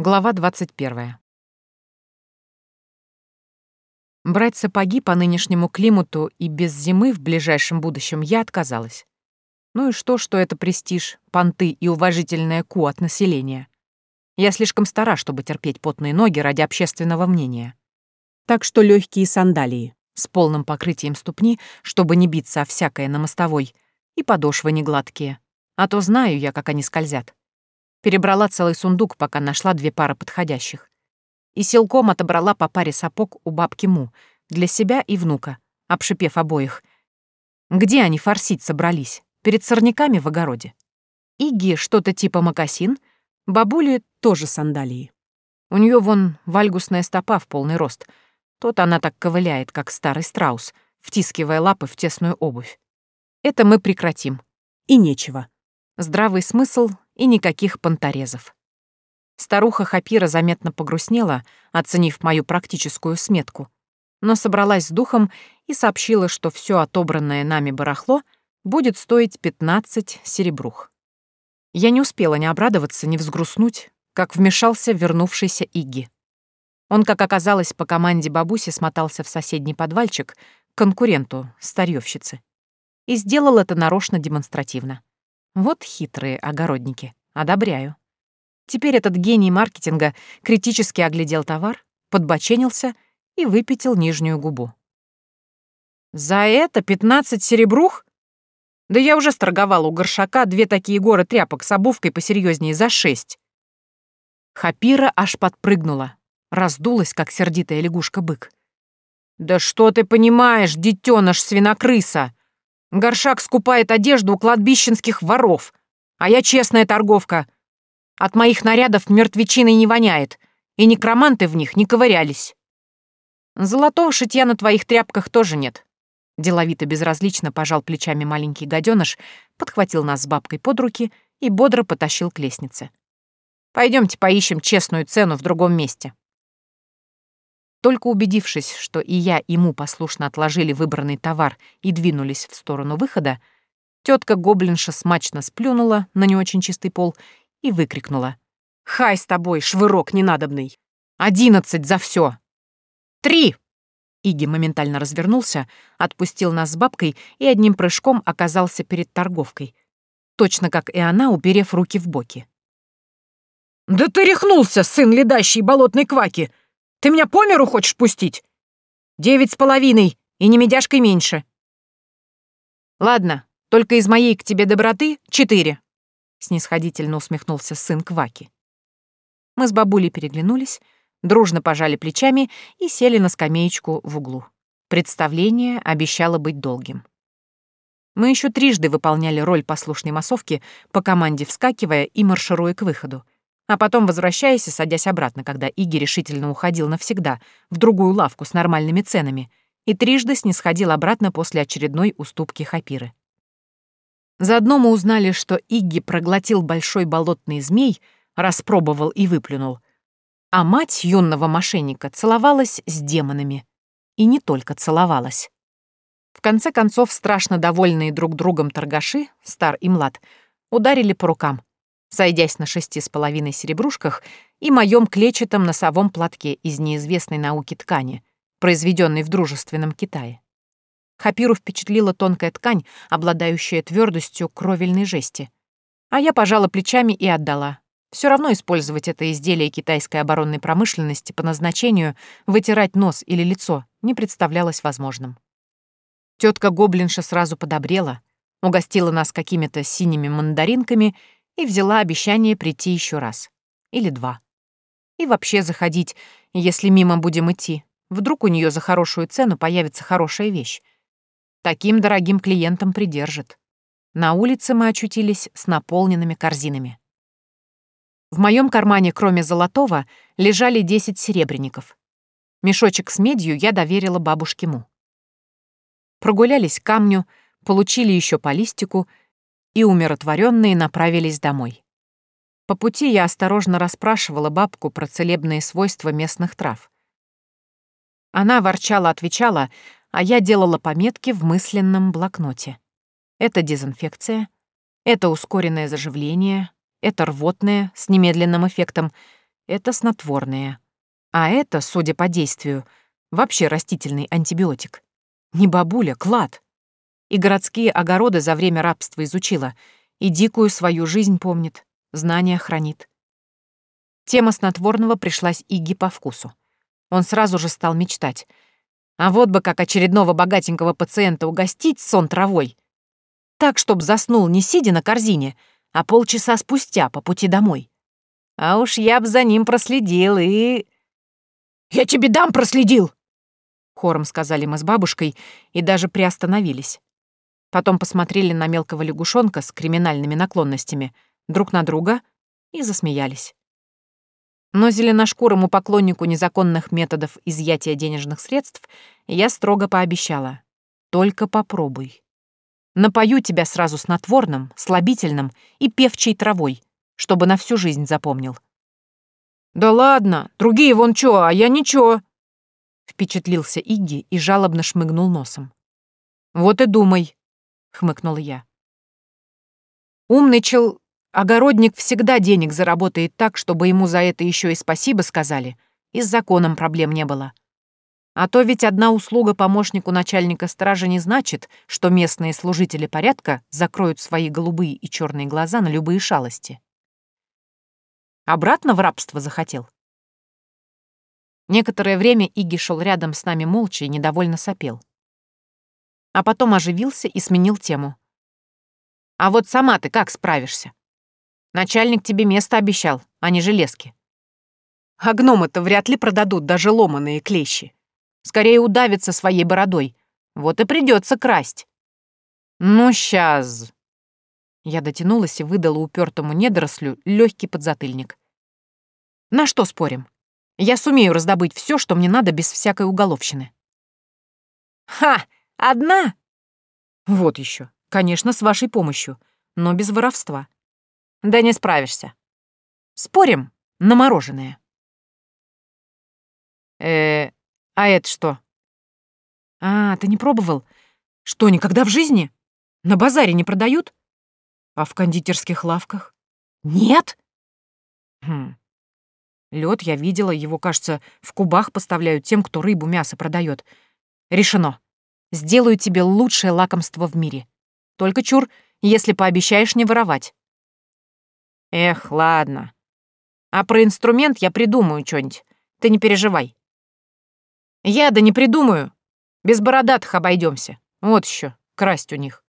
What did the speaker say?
Глава 21. Брать сапоги по нынешнему климату и без зимы в ближайшем будущем я отказалась. Ну и что, что это престиж, понты и уважительная ку от населения? Я слишком стара, чтобы терпеть потные ноги ради общественного мнения. Так что легкие сандалии с полным покрытием ступни, чтобы не биться о всякое на мостовой, и подошвы не гладкие. А то знаю я, как они скользят. Перебрала целый сундук, пока нашла две пары подходящих. И силком отобрала по паре сапог у бабки Му, для себя и внука, обшипев обоих. Где они форсить собрались? Перед сорняками в огороде? Иги что-то типа мокасин, бабули тоже сандалии. У нее вон вальгусная стопа в полный рост. Тут она так ковыляет, как старый страус, втискивая лапы в тесную обувь. Это мы прекратим. И нечего. Здравый смысл и никаких понторезов. Старуха Хапира заметно погрустнела, оценив мою практическую сметку, но собралась с духом и сообщила, что все отобранное нами барахло будет стоить 15 серебрух. Я не успела ни обрадоваться, ни взгрустнуть, как вмешался вернувшийся Игги. Он, как оказалось, по команде бабуси смотался в соседний подвальчик к конкуренту, старьёвщице. И сделал это нарочно демонстративно. Вот хитрые огородники. Одобряю. Теперь этот гений маркетинга критически оглядел товар, подбоченился и выпятил нижнюю губу. «За это пятнадцать серебрух? Да я уже сторговал у горшака две такие горы тряпок с обувкой посерьезнее за шесть». Хапира аж подпрыгнула, раздулась, как сердитая лягушка-бык. «Да что ты понимаешь, детёныш свинокрыса? Горшак скупает одежду у кладбищенских воров, а я честная торговка. От моих нарядов мертвечиной не воняет, и некроманты в них не ковырялись. Золотого шитья на твоих тряпках тоже нет. Деловито безразлично пожал плечами маленький гаденыш, подхватил нас с бабкой под руки и бодро потащил к лестнице. Пойдемте поищем честную цену в другом месте. Только убедившись, что и я, и ему послушно отложили выбранный товар и двинулись в сторону выхода, тетка гоблинша смачно сплюнула на не очень чистый пол и выкрикнула. «Хай с тобой, швырок ненадобный! Одиннадцать за все! Три!» Иги моментально развернулся, отпустил нас с бабкой и одним прыжком оказался перед торговкой, точно как и она, уперев руки в боки. «Да ты рехнулся, сын ледащей болотной кваки! Ты меня по миру хочешь пустить? Девять с половиной, и не медяшкой меньше. Ладно, только из моей к тебе доброты четыре. Снисходительно усмехнулся сын Кваки. Мы с бабулей переглянулись, дружно пожали плечами и сели на скамеечку в углу. Представление обещало быть долгим. Мы еще трижды выполняли роль послушной массовки, по команде вскакивая и маршируя к выходу — а потом возвращаясь и садясь обратно, когда Иги решительно уходил навсегда, в другую лавку с нормальными ценами, и трижды снисходил обратно после очередной уступки Хапиры. Заодно мы узнали, что Игги проглотил большой болотный змей, распробовал и выплюнул, а мать юного мошенника целовалась с демонами. И не только целовалась. В конце концов, страшно довольные друг другом торгаши, стар и млад, ударили по рукам, сойдясь на шести с половиной серебрушках и моем клетчатом носовом платке из неизвестной науки ткани, произведенной в дружественном Китае. Хапиру впечатлила тонкая ткань, обладающая твердостью кровельной жести. А я пожала плечами и отдала. Все равно использовать это изделие китайской оборонной промышленности по назначению, вытирать нос или лицо, не представлялось возможным. Тетка Гоблинша сразу подобрела, угостила нас какими-то синими мандаринками и взяла обещание прийти еще раз. Или два. И вообще заходить, если мимо будем идти. Вдруг у нее за хорошую цену появится хорошая вещь. Таким дорогим клиентам придержит. На улице мы очутились с наполненными корзинами. В моем кармане, кроме золотого, лежали 10 серебряников. Мешочек с медью я доверила бабушке Му. Прогулялись к камню, получили еще по листику и умиротворенные направились домой. По пути я осторожно расспрашивала бабку про целебные свойства местных трав. Она ворчала-отвечала, а я делала пометки в мысленном блокноте. Это дезинфекция, это ускоренное заживление, это рвотное с немедленным эффектом, это снотворное. А это, судя по действию, вообще растительный антибиотик. Не бабуля, клад. И городские огороды за время рабства изучила, и дикую свою жизнь помнит, знания хранит. Тема снотворного пришлась Иги по вкусу. Он сразу же стал мечтать. А вот бы как очередного богатенького пациента угостить сон травой. Так, чтоб заснул не сидя на корзине, а полчаса спустя по пути домой. А уж я б за ним проследил и... «Я тебе дам проследил!» Хором сказали мы с бабушкой и даже приостановились. Потом посмотрели на мелкого лягушонка с криминальными наклонностями, друг на друга и засмеялись. Но зеленошкурому поклоннику незаконных методов изъятия денежных средств я строго пообещала. Только попробуй. Напою тебя сразу снотворным, слабительным и певчей травой, чтобы на всю жизнь запомнил. «Да ладно, другие вон чё, а я ничего!» Впечатлился Игги и жалобно шмыгнул носом. «Вот и думай», — хмыкнула я. «Умный чел Огородник всегда денег заработает так, чтобы ему за это еще и спасибо сказали, и с законом проблем не было. А то ведь одна услуга помощнику начальника стражи не значит, что местные служители порядка закроют свои голубые и черные глаза на любые шалости. Обратно в рабство захотел? Некоторое время Иги шел рядом с нами молча и недовольно сопел. А потом оживился и сменил тему. «А вот сама ты как справишься? Начальник тебе место обещал, а не железки. А гномы-то вряд ли продадут даже ломаные клещи. Скорее удавятся своей бородой. Вот и придется красть. Ну, сейчас. Я дотянулась и выдала упертому недорослю легкий подзатыльник. На что спорим? Я сумею раздобыть все, что мне надо без всякой уголовщины. Ха! Одна? Вот еще. Конечно, с вашей помощью, но без воровства. Да не справишься. Спорим на мороженое. Э, а это что? А, ты не пробовал? Что, никогда в жизни? На базаре не продают? А в кондитерских лавках? Нет? Хм. Лед я видела, его, кажется, в кубах поставляют тем, кто рыбу, мясо продает. Решено. Сделаю тебе лучшее лакомство в мире. Только чур, если пообещаешь не воровать. Эх, ладно. А про инструмент я придумаю что-нибудь. Ты не переживай. Я да не придумаю. Без бородатых обойдемся. Вот еще, красть у них.